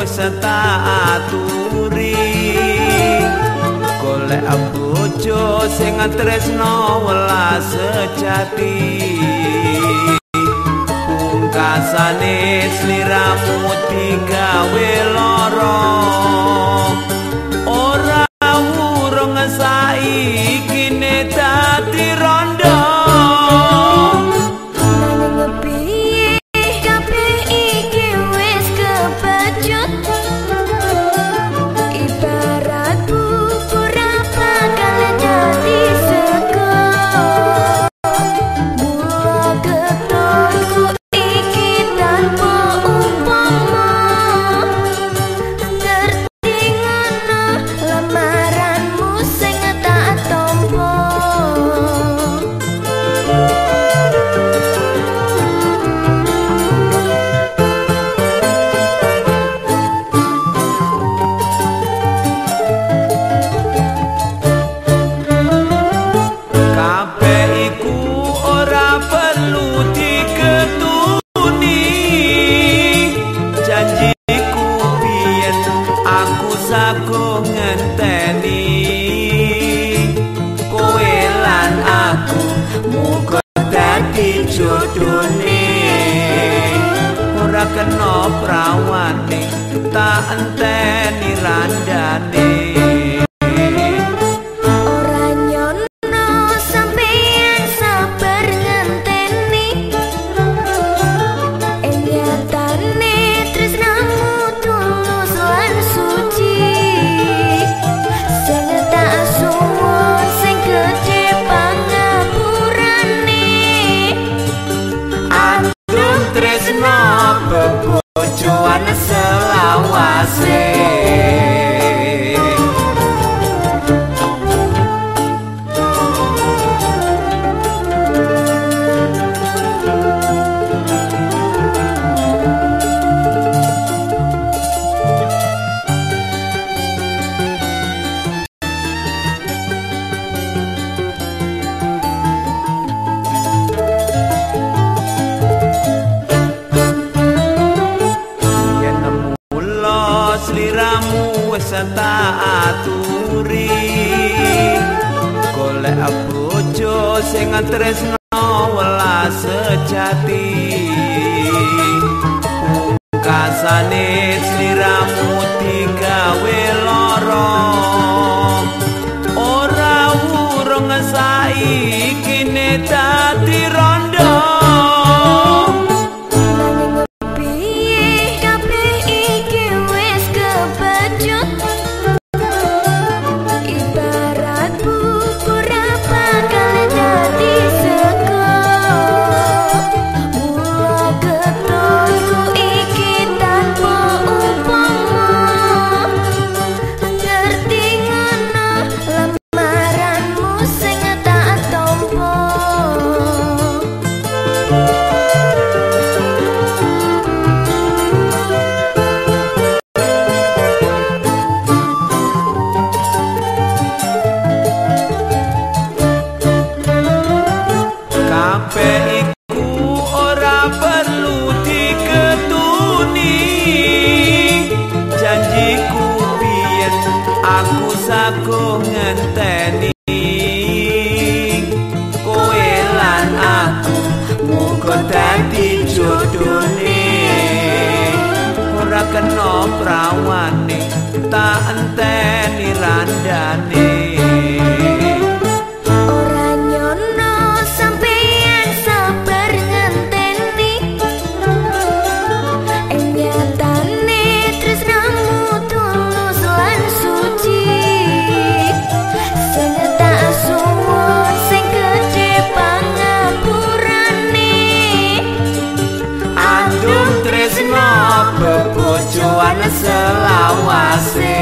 wis tak aturi golek bojo sing tresno welas sejati. Pungkasane sliramu digawe lara. Ora urung saiki ne Música dadi kena prawane tak enteni randane kampung bojo selawase. Tak aturi. Golek bojo sing tresno welas sejati. Kasane sliramu digawe aku ngenteni. Kowe lan aku muga dadi jodone ora kena prawane tak enteni randane tresno bebojoan selawase?